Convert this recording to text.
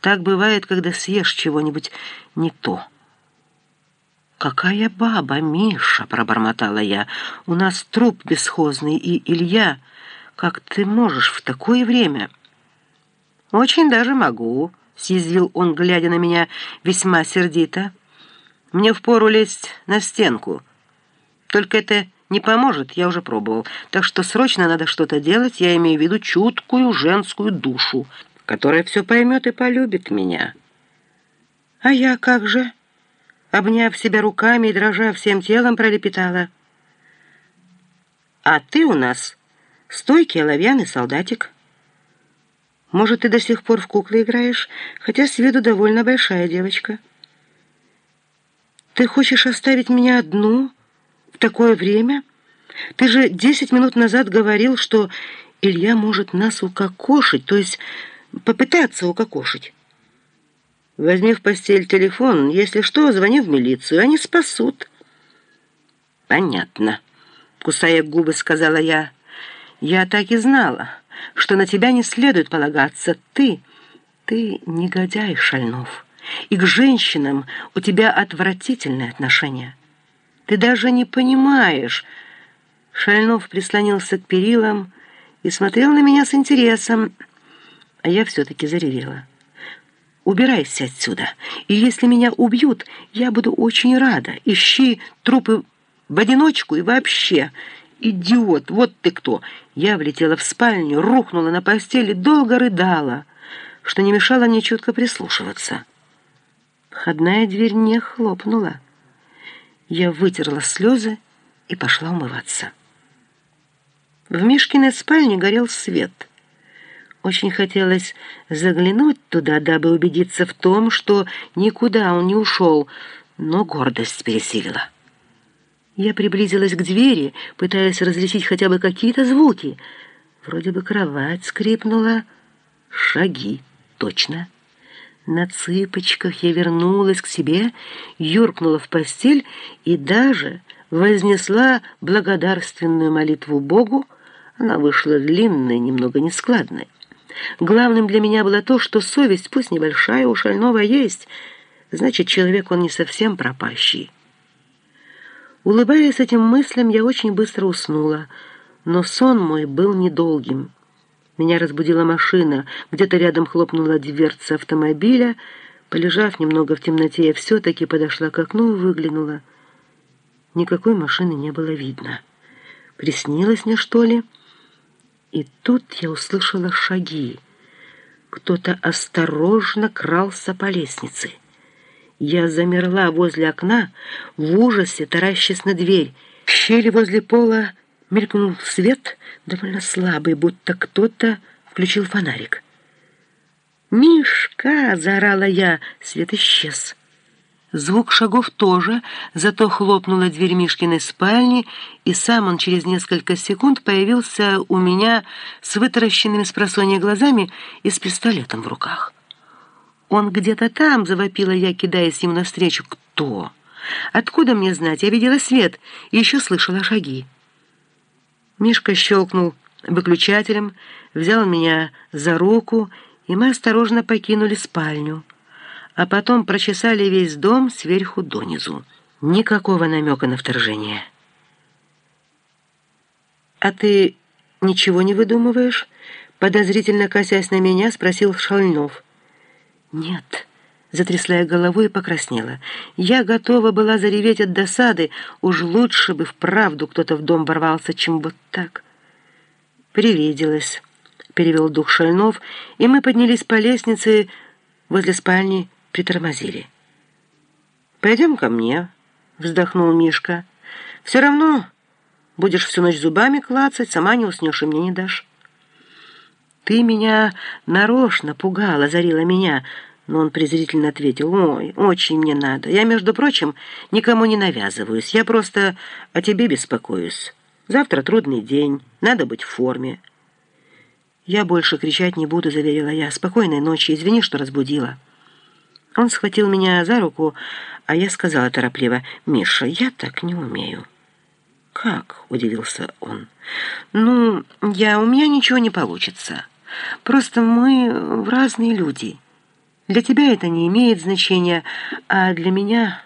Так бывает, когда съешь чего-нибудь не то. «Какая баба, Миша!» — пробормотала я. «У нас труп бесхозный, и Илья. Как ты можешь в такое время?» «Очень даже могу», — съязвил он, глядя на меня весьма сердито. «Мне впору лезть на стенку. Только это не поможет, я уже пробовал. Так что срочно надо что-то делать, я имею в виду чуткую женскую душу, которая все поймет и полюбит меня». «А я как же?» обняв себя руками и дрожа всем телом, пролепетала. «А ты у нас стойкий оловянный солдатик. Может, ты до сих пор в куклы играешь, хотя с виду довольно большая девочка. Ты хочешь оставить меня одну в такое время? Ты же десять минут назад говорил, что Илья может нас укокошить, то есть попытаться укокошить». Возьми в постель телефон. Если что, звони в милицию. Они спасут». «Понятно», — кусая губы, сказала я. «Я так и знала, что на тебя не следует полагаться. Ты, ты негодяй, Шальнов, и к женщинам у тебя отвратительное отношение. Ты даже не понимаешь». Шальнов прислонился к перилам и смотрел на меня с интересом, я все-таки заревела. Убирайся отсюда. И если меня убьют, я буду очень рада. Ищи трупы в одиночку и вообще. Идиот, вот ты кто. Я влетела в спальню, рухнула на постели, долго рыдала, что не мешало мне чутко прислушиваться. Входная дверь не хлопнула. Я вытерла слезы и пошла умываться. В Мишкиной спальне горел свет — очень хотелось заглянуть туда, дабы убедиться в том, что никуда он не ушел, но гордость пересилила. Я приблизилась к двери, пытаясь различить хотя бы какие-то звуки. Вроде бы кровать скрипнула. Шаги. Точно. На цыпочках я вернулась к себе, юркнула в постель и даже вознесла благодарственную молитву Богу. Она вышла длинной, немного нескладной. Главным для меня было то, что совесть, пусть небольшая, у Шального есть. Значит, человек он не совсем пропащий. Улыбаясь этим мыслям, я очень быстро уснула, но сон мой был недолгим. Меня разбудила машина, где-то рядом хлопнула дверца автомобиля. Полежав немного в темноте, я все-таки подошла к окну и выглянула. Никакой машины не было видно. Приснилось мне, что ли?» И тут я услышала шаги. Кто-то осторожно крался по лестнице. Я замерла возле окна, в ужасе таращась на дверь. В щели возле пола мелькнул свет, довольно слабый, будто кто-то включил фонарик. «Мишка!» — заорала я. Свет исчез. Звук шагов тоже, зато хлопнула дверь Мишкиной спальни, и сам он через несколько секунд появился у меня с вытаращенными с просонья глазами и с пистолетом в руках. «Он где-то там!» — завопила я, кидаясь ему навстречу. «Кто? Откуда мне знать? Я видела свет и еще слышала шаги». Мишка щелкнул выключателем, взял меня за руку, и мы осторожно покинули спальню а потом прочесали весь дом сверху донизу. Никакого намека на вторжение. «А ты ничего не выдумываешь?» Подозрительно косясь на меня, спросил Шальнов. «Нет». Затрясла я головой и покраснела. Я готова была зареветь от досады. Уж лучше бы вправду кто-то в дом ворвался, чем вот так. «Привиделась», — перевел дух Шальнов, и мы поднялись по лестнице возле спальни притормозили. «Пойдем ко мне», — вздохнул Мишка. «Все равно будешь всю ночь зубами клацать, сама не уснешь и мне не дашь». «Ты меня нарочно пугала, озарила меня», но он презрительно ответил, «Ой, очень мне надо. Я, между прочим, никому не навязываюсь. Я просто о тебе беспокоюсь. Завтра трудный день, надо быть в форме». «Я больше кричать не буду», — заверила я. «Спокойной ночи, извини, что разбудила». Он схватил меня за руку, а я сказала торопливо, «Миша, я так не умею». «Как?» — удивился он. «Ну, я, у меня ничего не получится. Просто мы разные люди». Для тебя это не имеет значения, а для меня